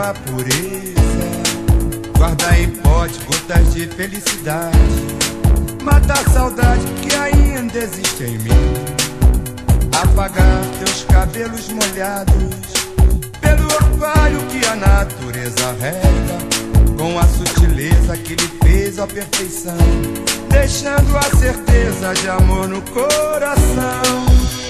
tua pureza. Guardar em pote gotas de felicidade, matar a saudade que ainda existe em mim. Apagar teus cabelos molhados pelo orvalho que a natureza rega, com a sutileza que lhe fez a perfeição, deixando a certeza de amor no coração.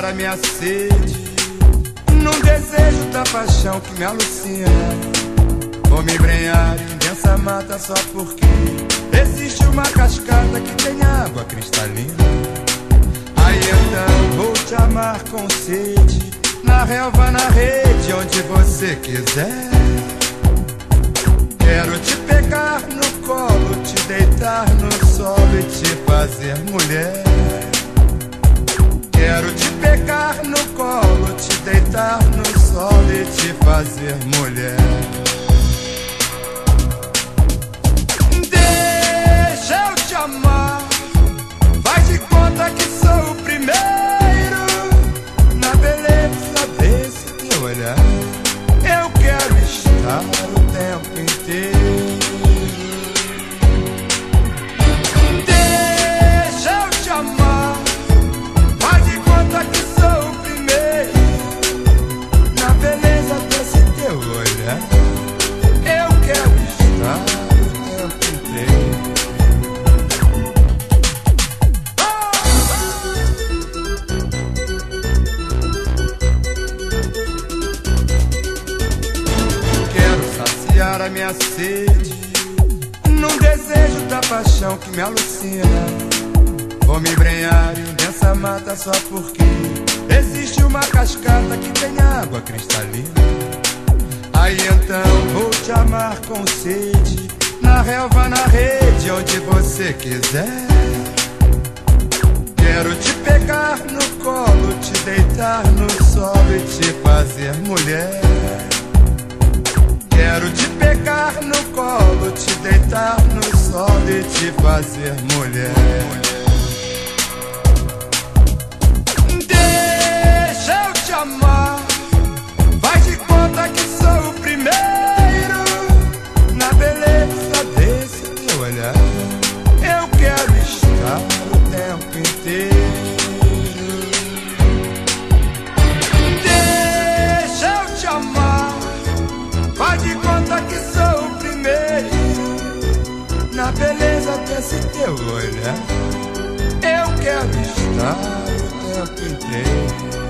Saciar a minha sede num desejo da paixão que me alucina. Vou me embrenhar em densa mata só porque existe uma cascata que tem água cristalina. Aí então vou te amar com sede, na relva, na rede, onde você quiser. Quero te pegar no colo, te deitar no solo e te fazer mulher. Quero te pegar no colo, te deitar no solo e te fazer mulher. Sede Num desejo da paixão que me alucina. Vou me embrenhar em densa mata só porque Existe uma cascata que tem água cristalina. Aí então vou te amar com sede Na relva, na rede, onde você quiser. Quero te pegar no colo, te deitar no solo e te fazer mulher. Quero te pegar te fazer mulher. Deixa eu te amar, faz de conta que sou o primeiro na beleza desse teu olhar. Olhar Eu quero estar o tempo inteiro